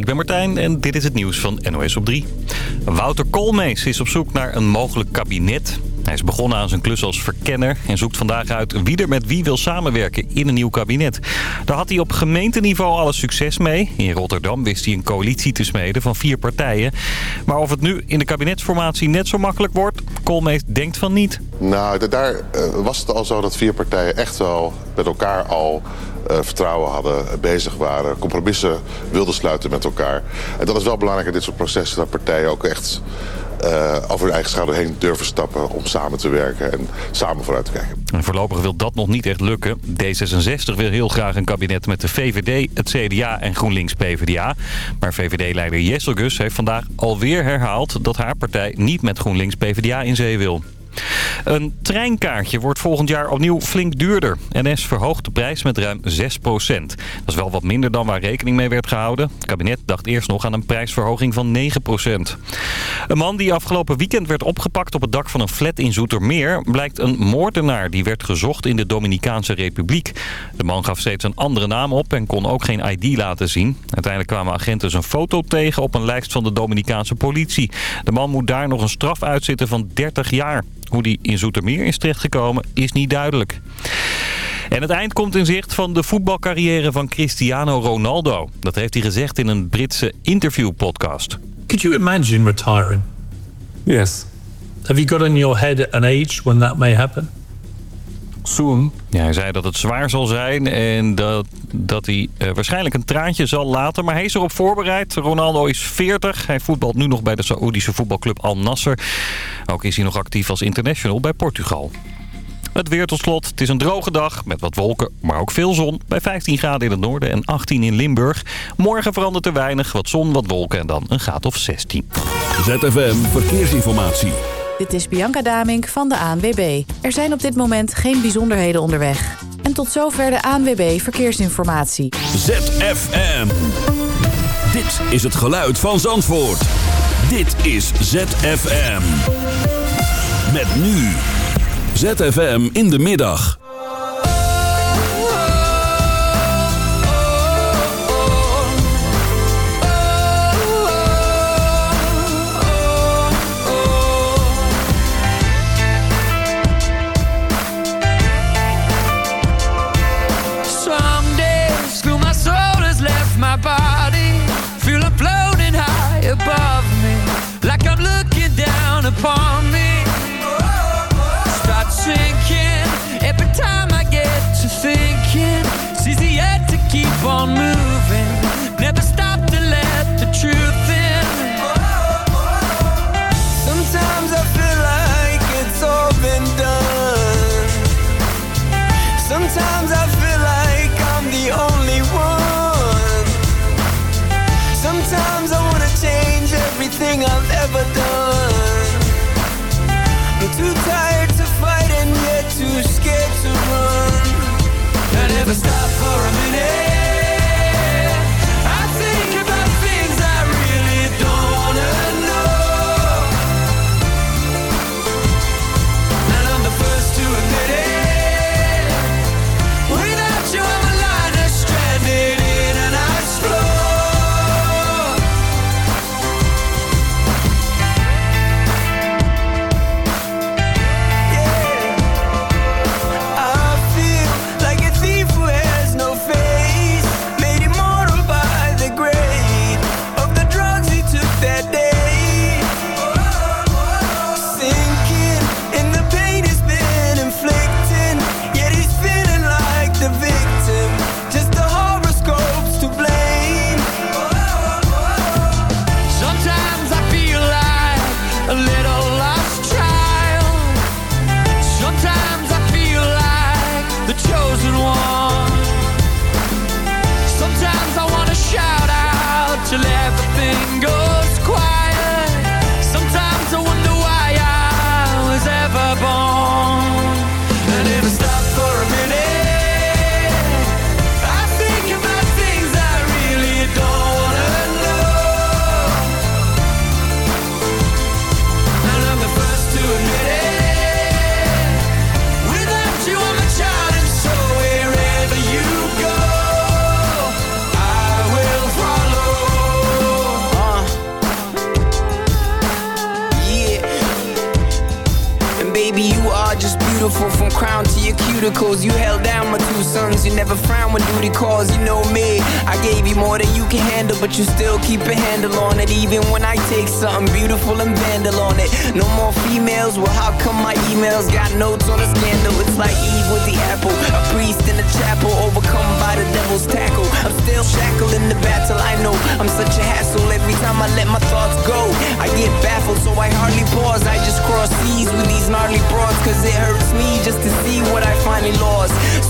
ik ben Martijn en dit is het nieuws van NOS op 3. Wouter Koolmees is op zoek naar een mogelijk kabinet. Hij is begonnen aan zijn klus als verkenner en zoekt vandaag uit wie er met wie wil samenwerken in een nieuw kabinet. Daar had hij op gemeenteniveau alle succes mee. In Rotterdam wist hij een coalitie te smeden van vier partijen. Maar of het nu in de kabinetsformatie net zo makkelijk wordt, Koolmees denkt van niet. Nou, daar uh, was het al zo dat vier partijen echt wel met elkaar al vertrouwen hadden, bezig waren, compromissen wilden sluiten met elkaar. En dat is wel belangrijk in dit soort processen, dat partijen ook echt uh, over hun eigen schouder heen durven stappen om samen te werken en samen vooruit te kijken. En voorlopig wil dat nog niet echt lukken. D66 wil heel graag een kabinet met de VVD, het CDA en GroenLinks PvdA. Maar VVD-leider Jesselgus heeft vandaag alweer herhaald dat haar partij niet met GroenLinks PvdA in zee wil. Een treinkaartje wordt volgend jaar opnieuw flink duurder. NS verhoogt de prijs met ruim 6% Dat is wel wat minder dan waar rekening mee werd gehouden. Het kabinet dacht eerst nog aan een prijsverhoging van 9% Een man die afgelopen weekend werd opgepakt op het dak van een flat in Zoetermeer... blijkt een moordenaar die werd gezocht in de Dominicaanse Republiek. De man gaf steeds een andere naam op en kon ook geen ID laten zien. Uiteindelijk kwamen agenten zijn foto tegen op een lijst van de Dominicaanse politie. De man moet daar nog een straf uitzitten van 30 jaar. Hoe die in Zoetermeer is terechtgekomen is niet duidelijk. En het eind komt in zicht van de voetbalcarrière van Cristiano Ronaldo. Dat heeft hij gezegd in een Britse interviewpodcast. Could you imagine retiring? Yes. Have you got in your head an age when that may happen? Soon. Ja, hij zei dat het zwaar zal zijn en dat, dat hij uh, waarschijnlijk een traantje zal laten. Maar hij is erop voorbereid. Ronaldo is 40. Hij voetbalt nu nog bij de Saoedische voetbalclub Al Nasser. Ook is hij nog actief als international bij Portugal. Het weer tot slot. Het is een droge dag met wat wolken, maar ook veel zon. Bij 15 graden in het noorden en 18 in Limburg. Morgen verandert er weinig. Wat zon, wat wolken en dan een graad of 16. ZFM Verkeersinformatie. Dit is Bianca Damink van de ANWB. Er zijn op dit moment geen bijzonderheden onderweg. En tot zover de ANWB Verkeersinformatie. ZFM. Dit is het geluid van Zandvoort. Dit is ZFM. Met nu. ZFM in de middag.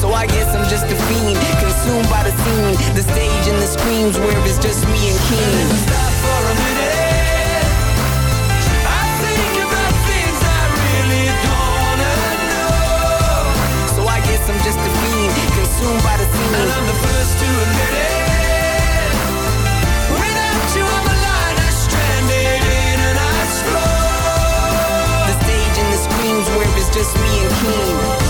So I guess I'm just a fiend, consumed by the scene, the stage and the screams where it's just me and Keen. Stop for a minute. I'm just a fiend, consumed by the scene. And I'm the first to admit it. Without you stranded in an ice The stage and the screams where it's just me and Keen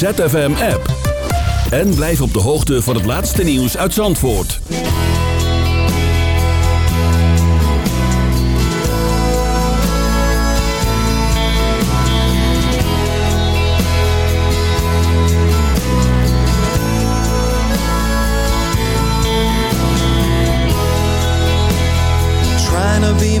ZFM-app. En blijf op de hoogte van het laatste nieuws uit Zandvoort. Trying to be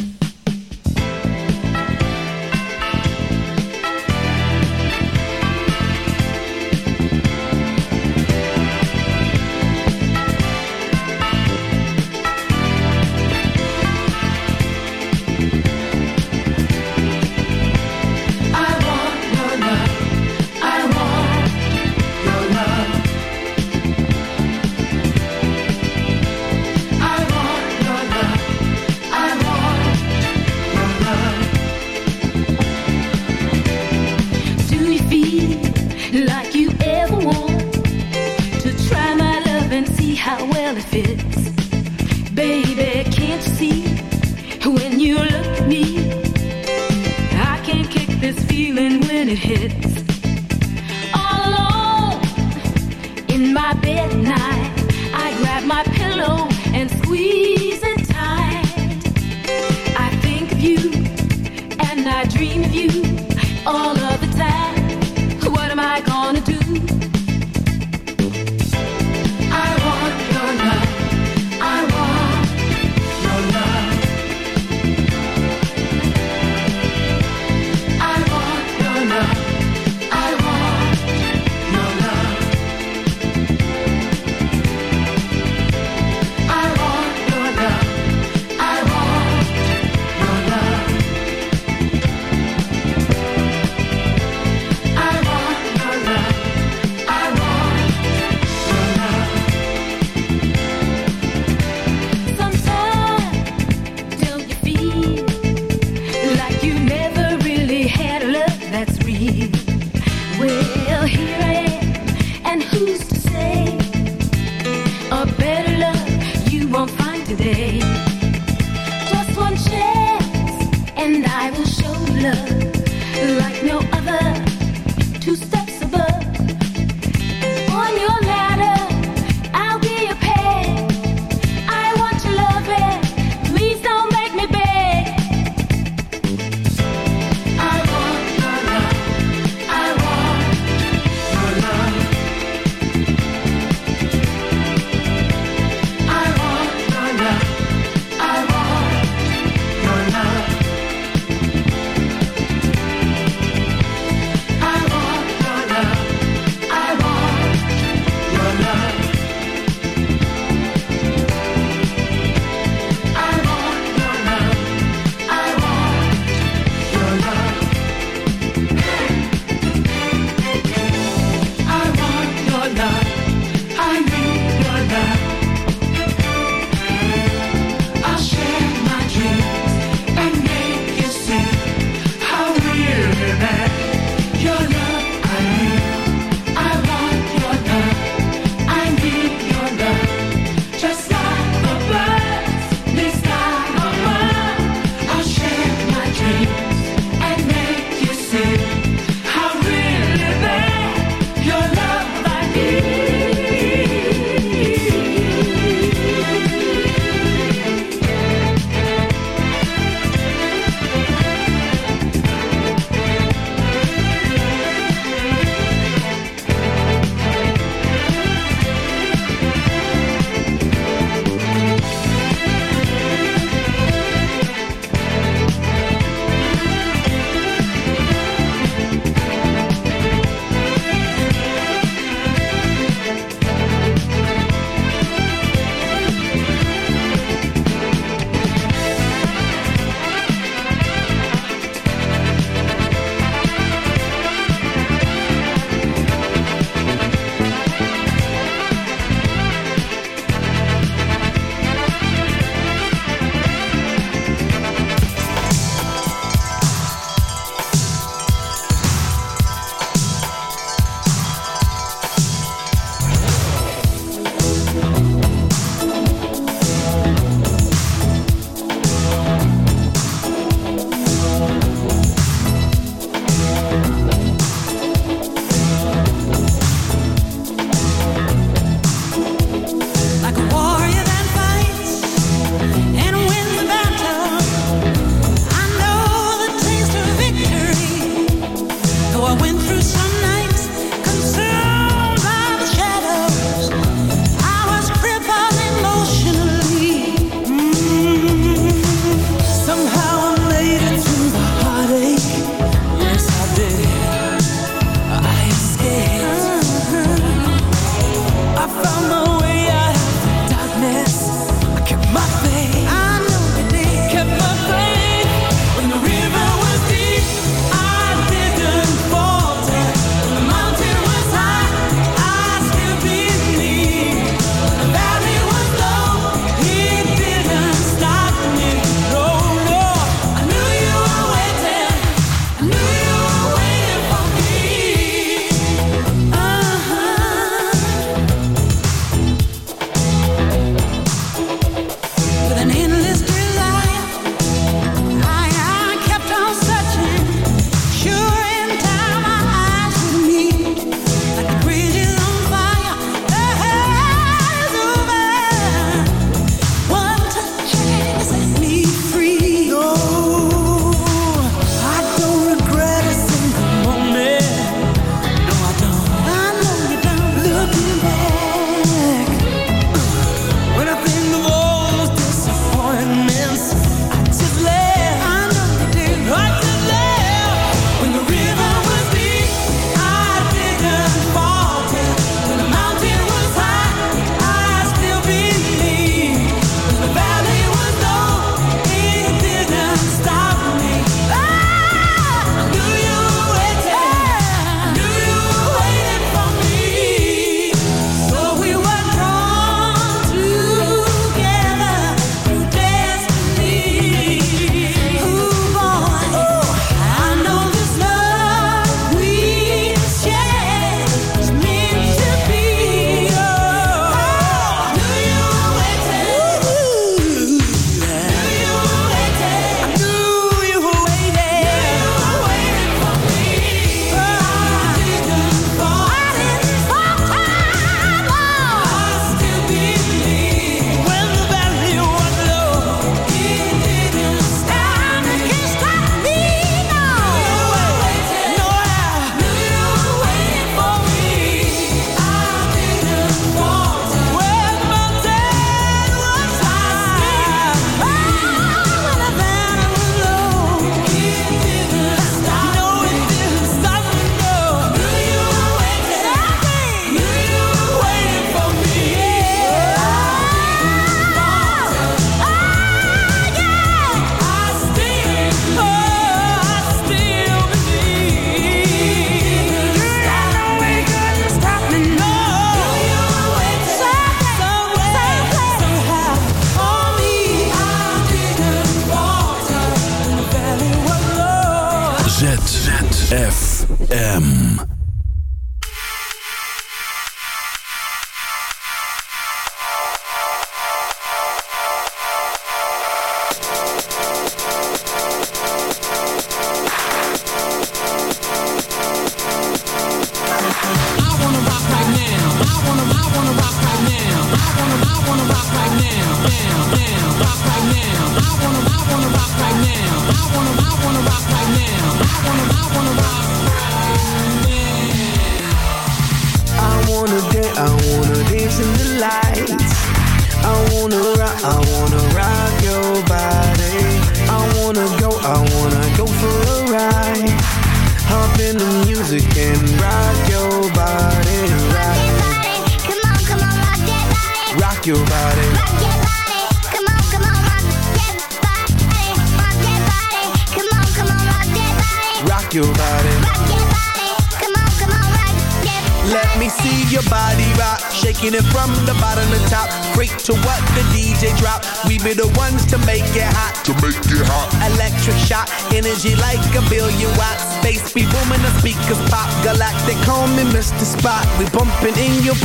FM.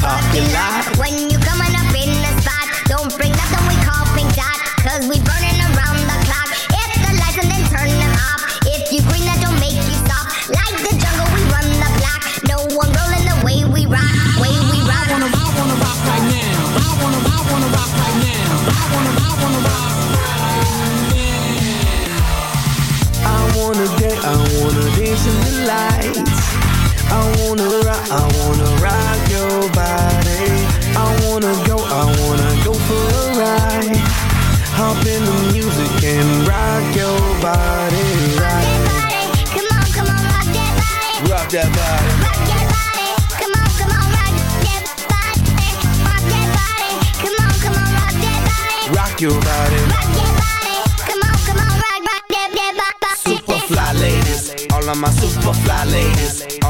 talking loud. ask you about it. Superfly ladies, all of my super fly ladies.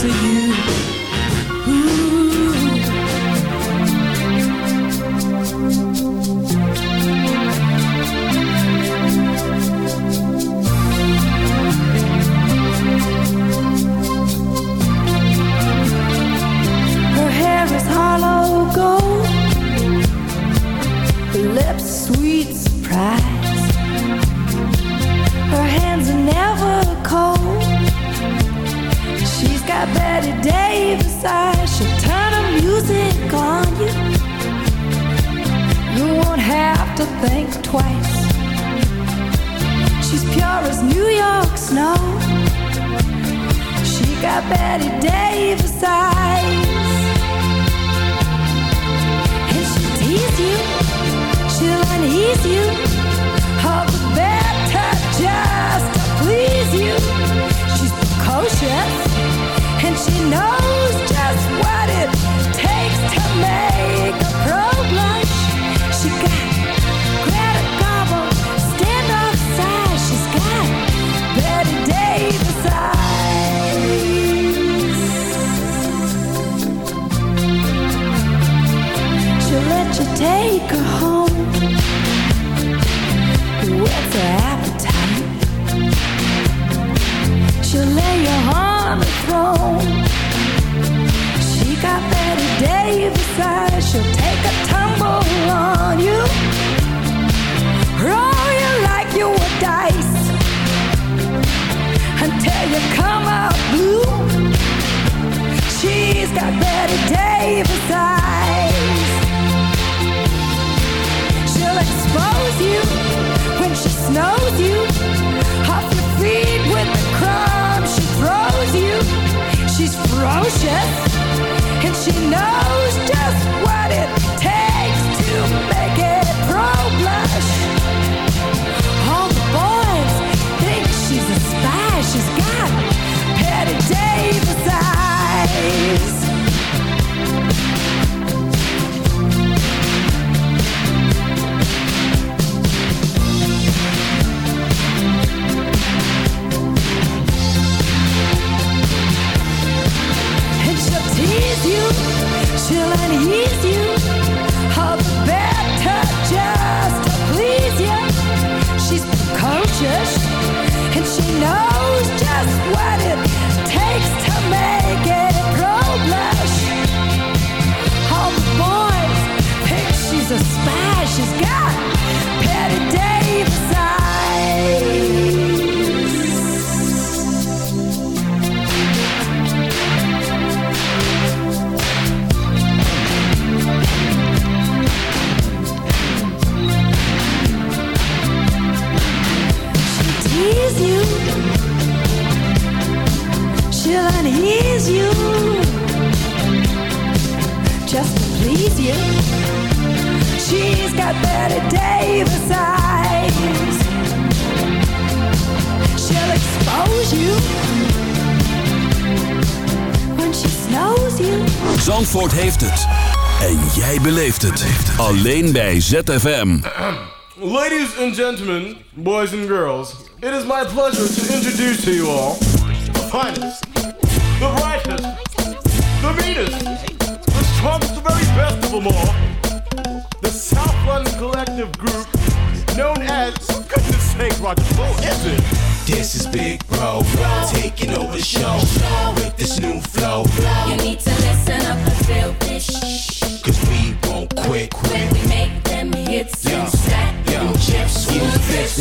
To you. And she knows just what Bette Davis eyes. She'll expose you. When she snows you. Zandvoort heeft het. En jij beleeft het. Alleen bij ZFM. Ladies and gentlemen, boys and girls, it is my pleasure to introduce to you all the finest, the brightest, the meanest, the strongest, the very best of them all, it? This is Big Bro, taking over the show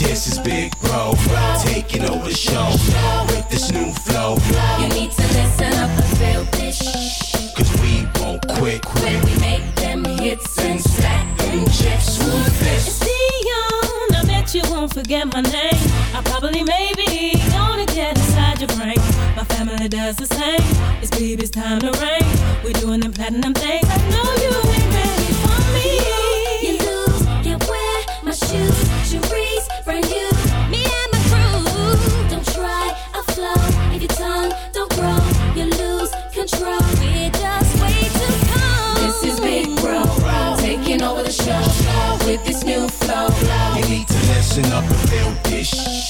This is Big Bro, taking over the show with this new flow. You need to listen up and feel this. Cause we won't quit. When we make them hits and stack them chips, who's this? Dion, I bet you won't forget my name. I probably maybe gonna get inside your brain. My family does the same. It's baby's time to reign. We're doing them platinum things. I know you ain't ready for me. Cherise, brand. Me and my crew. Don't try a flow. If your tongue don't grow, you lose control. We're just way too cold. This is Big Bro, taking over the show with this new flow. You need to listen up and feel this.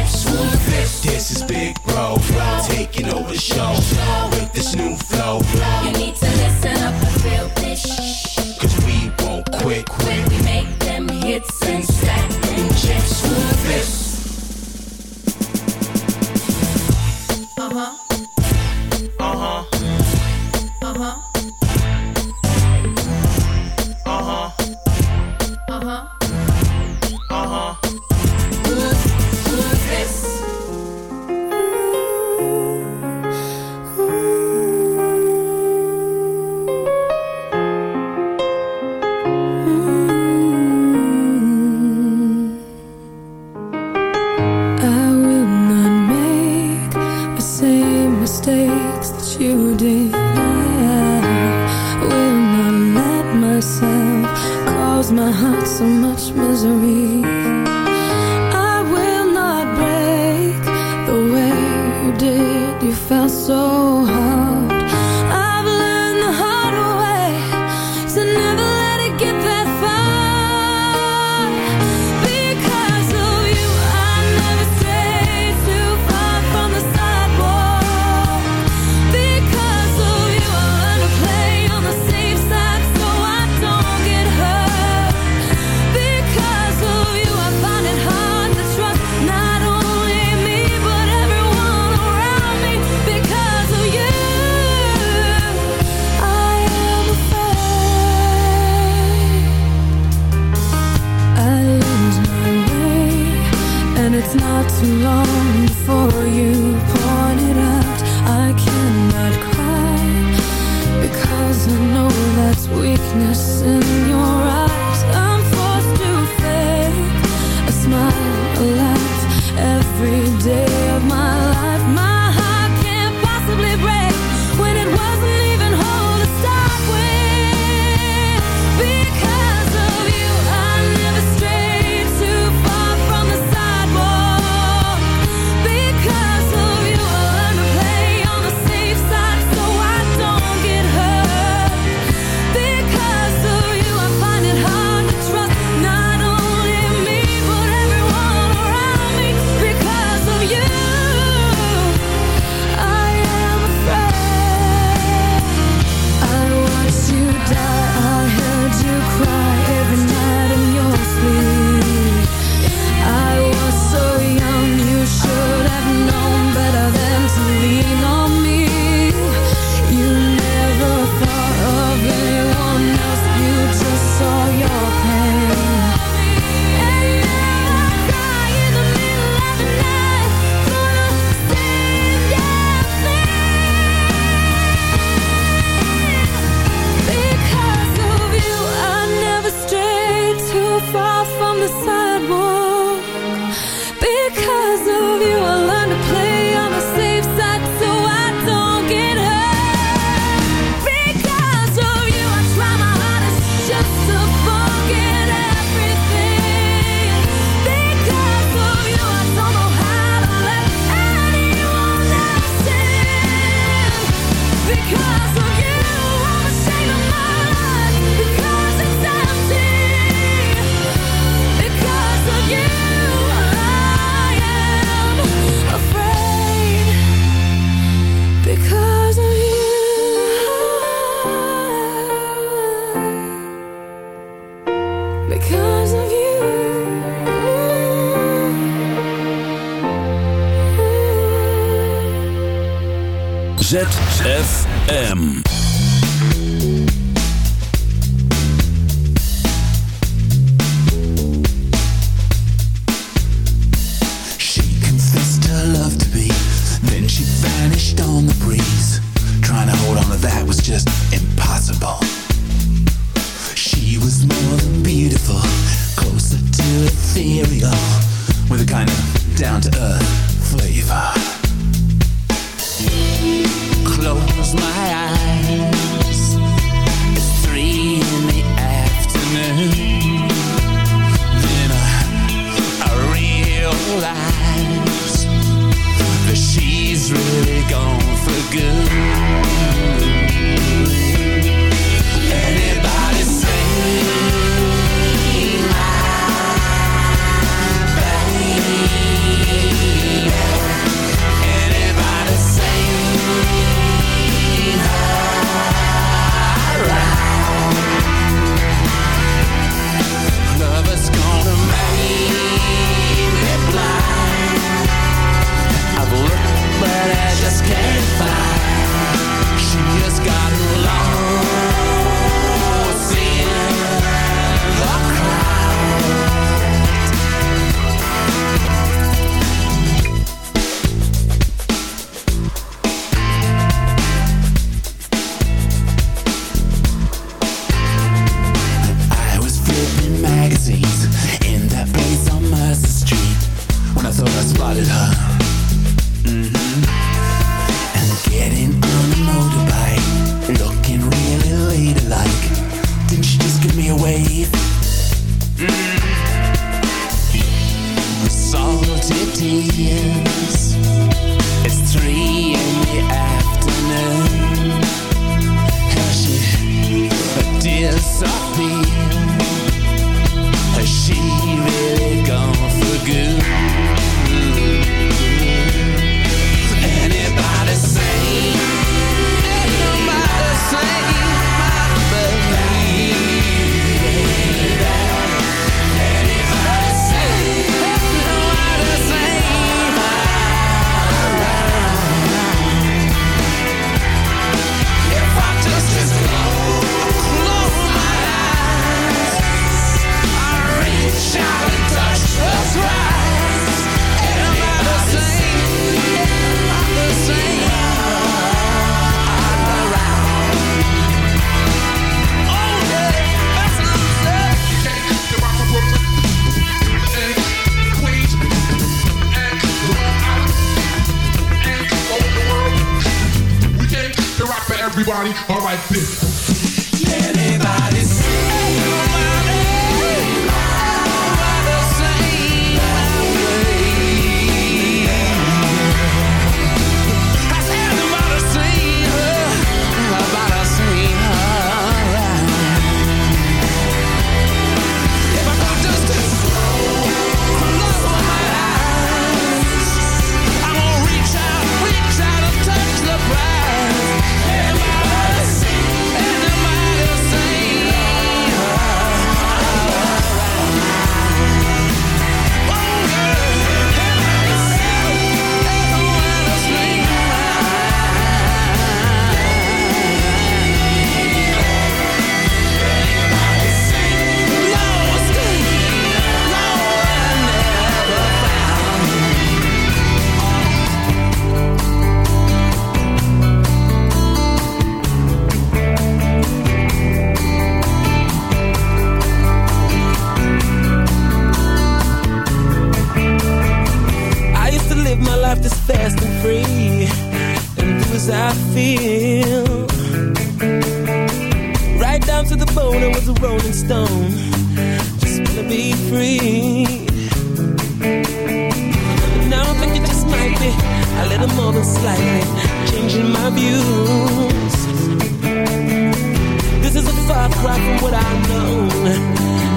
Big Bro, taking over the show with this new flow. You need to listen up and feel this. Cause we won't quit, quit. We make them hits and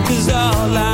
Cause all I